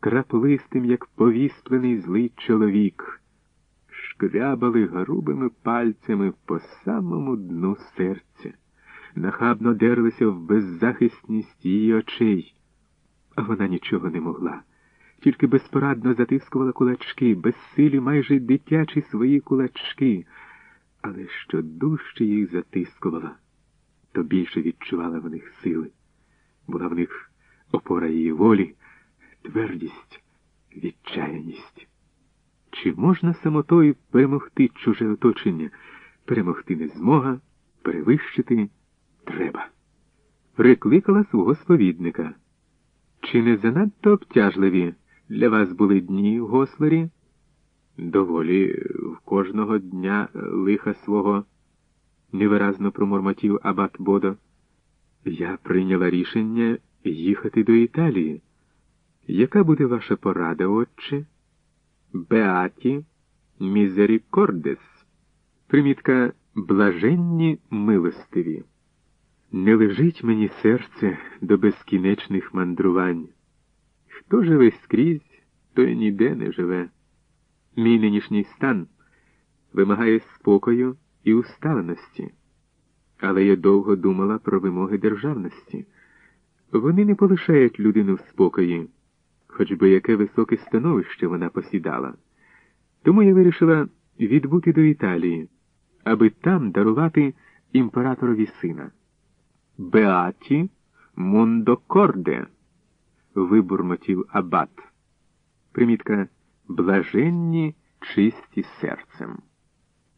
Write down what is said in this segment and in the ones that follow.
краплистим, як повісплений злий чоловік, шкрябали грубими пальцями по самому дну серця, нахабно дерлися в беззахисність її очей, а вона нічого не могла. Тільки безпорадно затискувала кулачки, безсилі майже дитячі свої кулачки, але що дужче їх затискувала, то більше відчувала в них сили. Була в них можна самотою перемогти чуже оточення? Перемогти не змога, перевищити треба. Прикликала свого сповідника. Чи не занадто обтяжливі для вас були дні Гослері? Доволі в кожного дня лиха свого, невиразно промормотів Абат Бодо. Я прийняла рішення їхати до Італії. Яка буде ваша порада, отче? Beati misericordes. Примітка блаженні милостиві. Не лежить мені серце до безкінечних мандрувань. Хто живе скрізь, той ніде не живе. Мій нинішній стан вимагає спокою і усталеності, але я довго думала про вимоги державності. Вони не полишають людину в спокої, хоч би яке високе становище вона посідала. Тому я вирішила відбути до Італії, аби там дарувати імператорові сина. Беаті Мондокорде, вибурмотів абат. Примітка блаженні чисті серцем.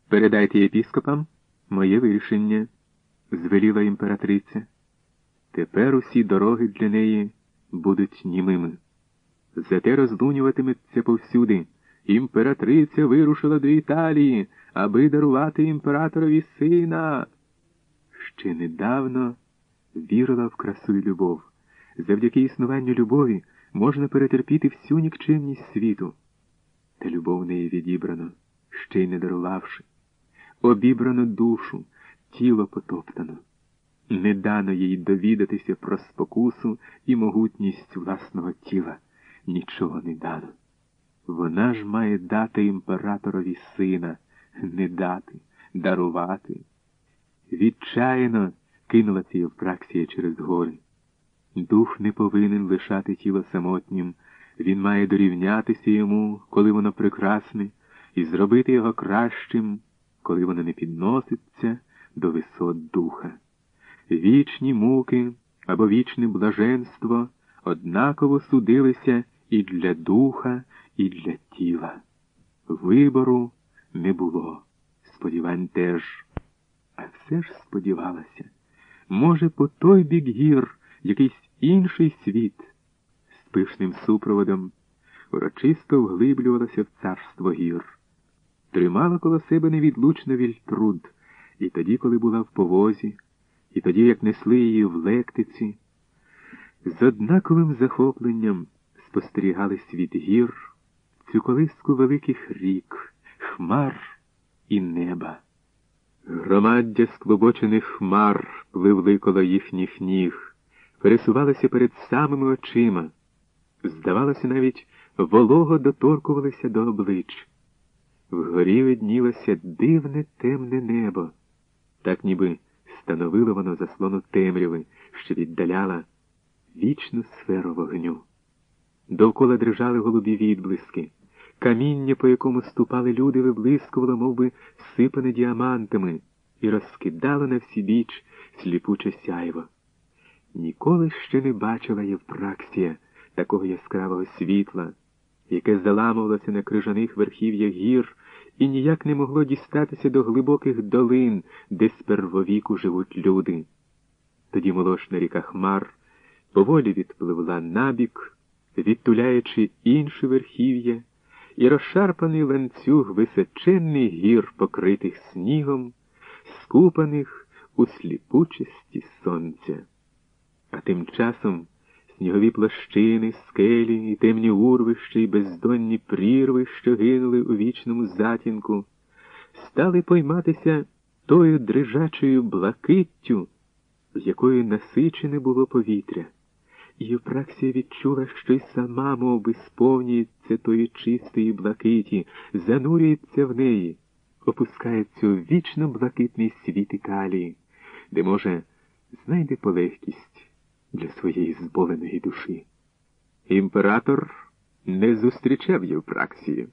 Передайте єпіскопам моє вирішення, звеліла імператриця. Тепер усі дороги для неї будуть німими. Зате розлунюватиметься повсюди. Імператриця вирушила до Італії, аби дарувати імператорові сина. Ще недавно вірила в красу і любов. Завдяки існуванню любові можна перетерпіти всю нікчемність світу. Та любов неї відібрано, ще й не дарувавши. Обібрано душу, тіло потоптано. Не дано їй довідатися про спокусу і могутність власного тіла. Нічого не дано. Вона ж має дати імператорові сина, не дати, дарувати. Відчайно кинула ці Євпраксія через гори. Дух не повинен лишати тіло самотнім, він має дорівнятися йому, коли воно прекрасне, і зробити його кращим, коли воно не підноситься до висот духа. Вічні муки або вічне блаженство однаково судилися і для духа, і для тіла. Вибору не було, сподівань теж. А все ж сподівалася, може, по той бік гір якийсь інший світ. З пишним супроводом урочисто вглиблювалася в царство гір, тримала коло себе невідлучно вільтруд, і тоді, коли була в повозі, і тоді, як несли її в лектиці, з однаковим захопленням спостерігали світ гір, цю колиску великих рік, хмар і неба. Громаддя склобочених хмар пливли коло їхніх ніг, пересувалися перед самими очима. Здавалося, навіть волого доторкувалися до облич. Вгорі виднілося дивне темне небо, так ніби становило воно заслону темряви, що віддаляла вічну сферу вогню. Довкола дрижали голубі відблиски. Каміння, по якому ступали люди, виблискувало, мов би, сипане діамантами, і розкидало на всі біч сліпуче сяйво. Ніколи ще не бачила Євпраксія такого яскравого світла, яке заламувалося на крижаних верхів'ях гір і ніяк не могло дістатися до глибоких долин, де з первовіку живуть люди. Тоді молочна ріка Хмар поволі відпливла набік, відтуляючи інші верхів'я, і розшарпаний ланцюг височенний гір, покритих снігом, скупаних у сліпучості сонця. А тим часом снігові площини, скелі і темні урвища і бездонні прірви, що гинули у вічному затінку, стали пойматися тою дрижачою блакиттю, якою насичене було повітря, Євпраксія відчула, що й сама мов би, сповнюється тої чистої блакиті, занурюється в неї, опускається у вічно блакитний світ Італії, де, може, знайде полегкість для своєї зболеної душі. Імператор не зустрічав Євпраксії.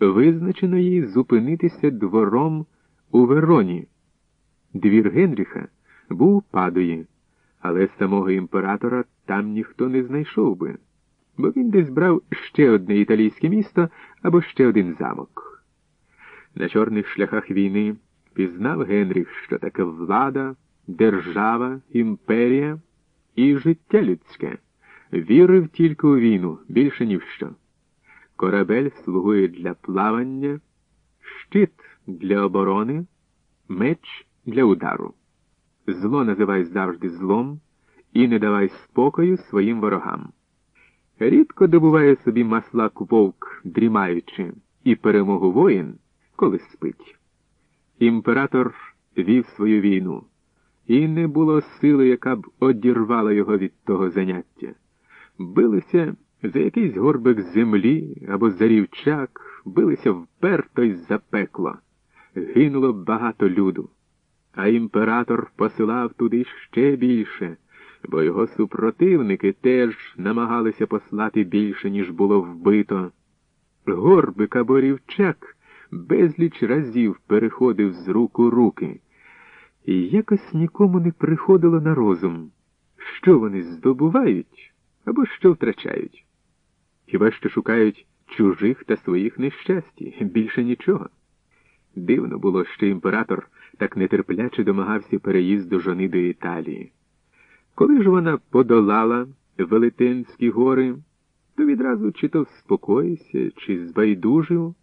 Визначено їй зупинитися двором у Вероні. Двір Генріха був падує, але самого імператора там ніхто не знайшов би, бо він десь брав ще одне італійське місто або ще один замок. На чорних шляхах війни пізнав Генріх, що таке влада, держава, імперія і життя людське. Вірив тільки у війну, більше ні в що. Корабель слугує для плавання, щит для оборони, меч для удару. Зло називай завжди злом і не давай спокою своїм ворогам. Рідко добуває собі маслак вовк, дрімаючи, і перемогу воїн, коли спить. Імператор вів свою війну, і не було сили, яка б одірвала його від того заняття. Билися за якийсь горбик землі або за рівчак, билися вперто й за пекло. Гинуло багато люду а імператор посилав туди ще більше, бо його супротивники теж намагалися послати більше, ніж було вбито. Горбик або рівчак безліч разів переходив з рук у руки, і якось нікому не приходило на розум, що вони здобувають або що втрачають. Хіба що шукають чужих та своїх нещасті, більше нічого. Дивно було, що імператор так нетерпляче домагався переїзду жони до Італії. Коли ж вона подолала Велетенські гори, то відразу чи то вспокоївся, чи збайдужив,